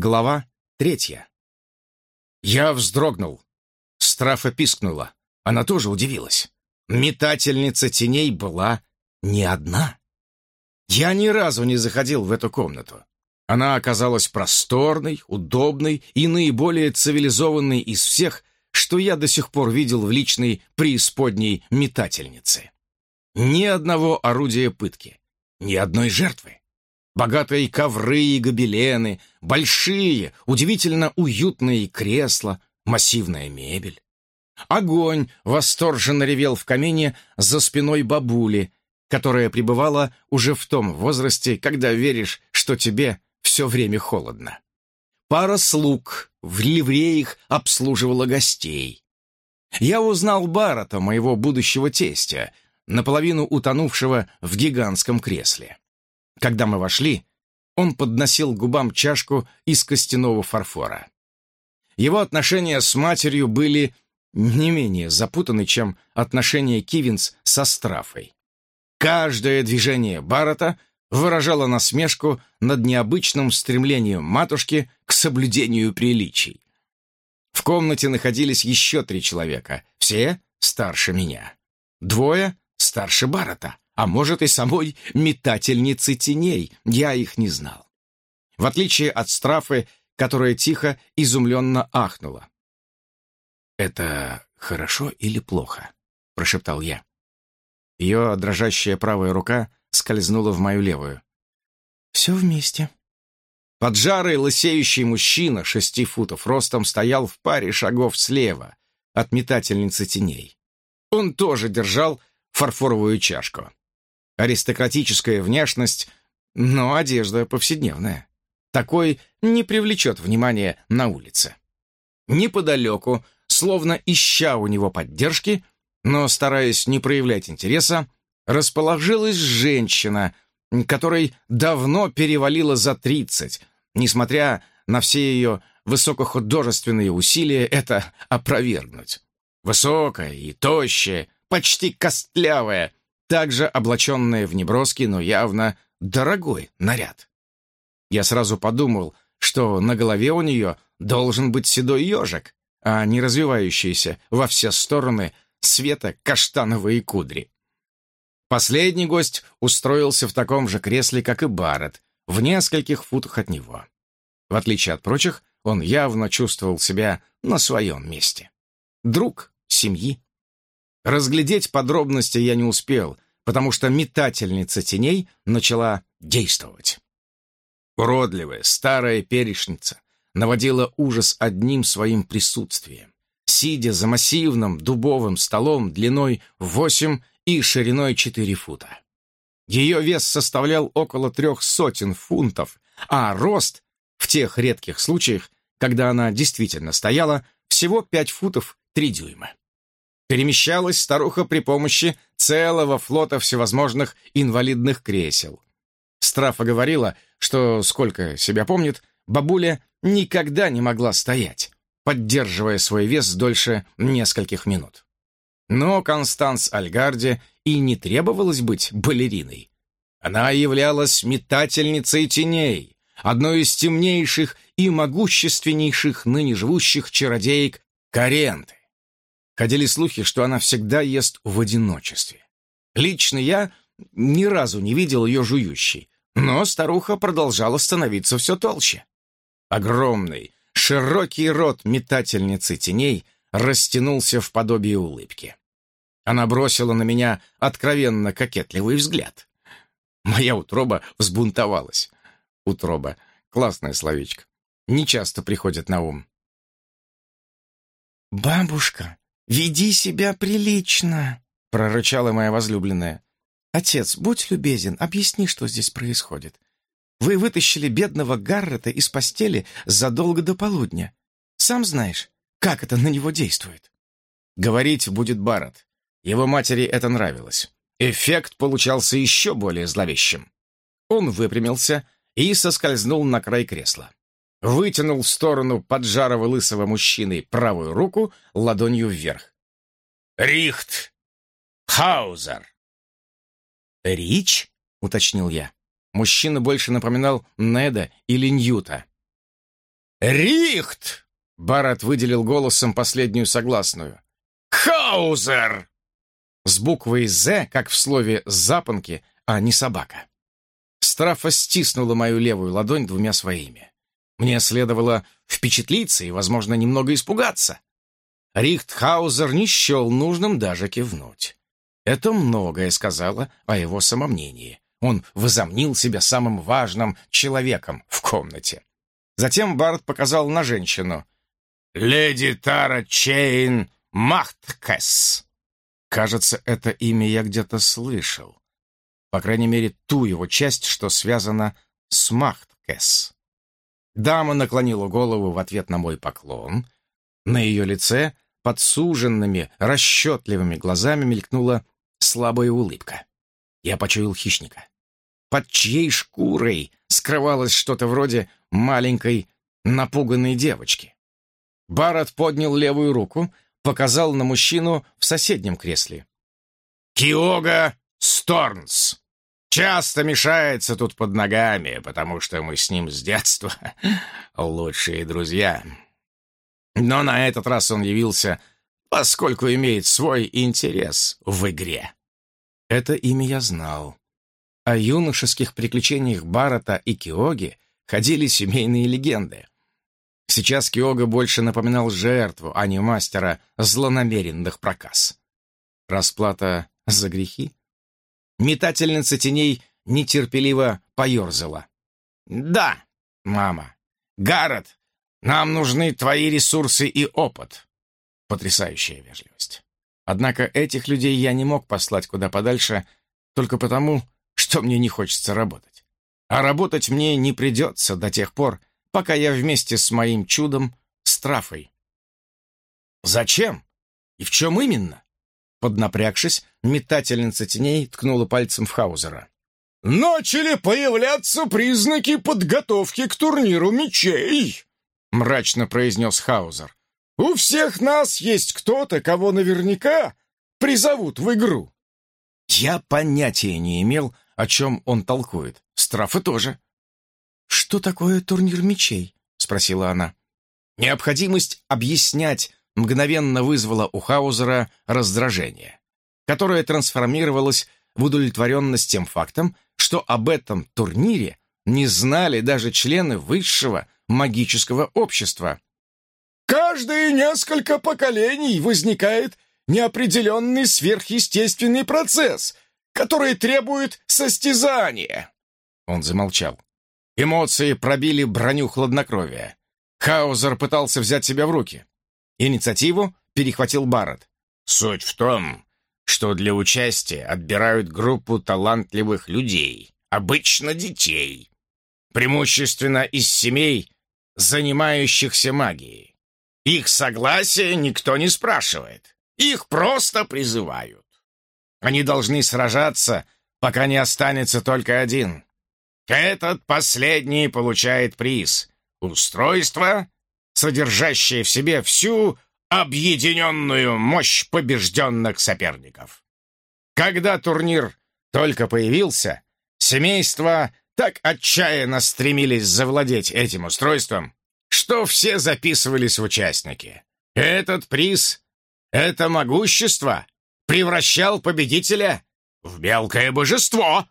Глава третья. Я вздрогнул. Страфа пискнула. Она тоже удивилась. Метательница теней была не одна. Я ни разу не заходил в эту комнату. Она оказалась просторной, удобной и наиболее цивилизованной из всех, что я до сих пор видел в личной преисподней метательнице. Ни одного орудия пытки, ни одной жертвы. Богатые ковры и гобелены, большие, удивительно уютные кресла, массивная мебель. Огонь восторженно ревел в камине за спиной бабули, которая пребывала уже в том возрасте, когда веришь, что тебе все время холодно. Пара слуг в ливреях обслуживала гостей. Я узнал Барата, моего будущего тестя, наполовину утонувшего в гигантском кресле. Когда мы вошли, он подносил губам чашку из костяного фарфора. Его отношения с матерью были не менее запутаны, чем отношения Кивинс со Страфой. Каждое движение Баррета выражало насмешку над необычным стремлением матушки к соблюдению приличий. В комнате находились еще три человека, все старше меня. Двое старше Баррета, а может и самой метательницы теней, я их не знал. В отличие от Страфы, которая тихо, изумленно ахнула. «Это хорошо или плохо?» — прошептал я. Ее дрожащая правая рука скользнула в мою левую. «Все вместе». Поджарый лысеющий мужчина шести футов ростом стоял в паре шагов слева от метательницы теней. Он тоже держал фарфоровую чашку. Аристократическая внешность, но одежда повседневная. Такой не привлечет внимания на улице. Неподалеку, словно ища у него поддержки, но стараясь не проявлять интереса, расположилась женщина, которой давно перевалило за тридцать. Несмотря на все ее высокохудожественные усилия это опровергнуть. Высокая и тощая, почти костлявая, также облаченная в неброский, но явно дорогой наряд. Я сразу подумал, что на голове у нее должен быть седой ежик, а не развивающиеся во все стороны света каштановые кудри. Последний гость устроился в таком же кресле, как и Барретт, в нескольких футах от него. В отличие от прочих, он явно чувствовал себя на своем месте. Друг семьи. Разглядеть подробности я не успел, потому что метательница теней начала действовать. Уродливая старая перешница наводила ужас одним своим присутствием сидя за массивным дубовым столом длиной 8 и шириной 4 фута. Ее вес составлял около трех сотен фунтов, а рост, в тех редких случаях, когда она действительно стояла, всего 5 футов 3 дюйма. Перемещалась старуха при помощи целого флота всевозможных инвалидных кресел. Страфа говорила, что, сколько себя помнит, бабуля никогда не могла стоять поддерживая свой вес дольше нескольких минут. Но Констанс Альгарде и не требовалось быть балериной. Она являлась метательницей теней, одной из темнейших и могущественнейших ныне живущих чародеек Каренты. Ходили слухи, что она всегда ест в одиночестве. Лично я ни разу не видел ее жующей, но старуха продолжала становиться все толще. Огромный, Широкий рот метательницы теней растянулся в подобие улыбки. Она бросила на меня откровенно кокетливый взгляд. Моя утроба взбунтовалась. Утроба — классное словечко. Не часто приходит на ум. «Бабушка, веди себя прилично!» — прорычала моя возлюбленная. «Отец, будь любезен, объясни, что здесь происходит. Вы вытащили бедного Гаррета из постели задолго до полудня. Сам знаешь, как это на него действует». Говорить будет Барретт. Его матери это нравилось. Эффект получался еще более зловещим. Он выпрямился и соскользнул на край кресла. Вытянул в сторону поджарого лысого мужчины правую руку ладонью вверх. «Рихт! Хаузер!» «Рич?» — уточнил я. Мужчина больше напоминал Неда или Ньюта. Рихт! Барретт выделил голосом последнюю согласную. Хаузер! С буквой «З», как в слове «запонки», а не «собака». Страфа стиснула мою левую ладонь двумя своими. Мне следовало впечатлиться и, возможно, немного испугаться. Рихтхаузер не счел нужным даже кивнуть. Это многое сказала о его самомнении. Он возомнил себя самым важным человеком в комнате. Затем Барт показал на женщину. «Леди Тара Чейн Махткес». Кажется, это имя я где-то слышал. По крайней мере, ту его часть, что связана с Махткес. Дама наклонила голову в ответ на мой поклон. На ее лице под суженными, расчетливыми глазами мелькнула слабая улыбка. Я почуял хищника. Под чьей шкурой скрывалось что-то вроде маленькой напуганной девочки. Барретт поднял левую руку, показал на мужчину в соседнем кресле. «Киога Сторнс. Часто мешается тут под ногами, потому что мы с ним с детства лучшие друзья. Но на этот раз он явился, поскольку имеет свой интерес в игре». Это имя я знал. О юношеских приключениях Барата и Киоги ходили семейные легенды. Сейчас Киога больше напоминал жертву, а не мастера злонамеренных проказ. Расплата за грехи? Метательница теней нетерпеливо поерзала. «Да, мама. Гаррет, нам нужны твои ресурсы и опыт». Потрясающая вежливость. Однако этих людей я не мог послать куда подальше только потому, что мне не хочется работать. А работать мне не придется до тех пор, пока я вместе с моим чудом Страфой. «Зачем? И в чем именно?» Поднапрягшись, метательница теней ткнула пальцем в Хаузера. «Начали появляться признаки подготовки к турниру мечей!» — мрачно произнес Хаузер. «У всех нас есть кто-то, кого наверняка призовут в игру». Я понятия не имел, о чем он толкует. Страфы тоже. «Что такое турнир мечей?» — спросила она. Необходимость объяснять мгновенно вызвала у Хаузера раздражение, которое трансформировалось в удовлетворенность тем фактом, что об этом турнире не знали даже члены высшего магического общества. «Каждые несколько поколений возникает неопределенный сверхъестественный процесс — которые требуют состязания!» Он замолчал. Эмоции пробили броню хладнокровия. Хаузер пытался взять себя в руки. Инициативу перехватил Барретт. «Суть в том, что для участия отбирают группу талантливых людей, обычно детей, преимущественно из семей, занимающихся магией. Их согласия никто не спрашивает, их просто призывают. Они должны сражаться, пока не останется только один. Этот последний получает приз — устройство, содержащее в себе всю объединенную мощь побежденных соперников. Когда турнир только появился, семейства так отчаянно стремились завладеть этим устройством, что все записывались в участники. Этот приз — это могущество, превращал победителя в мелкое божество.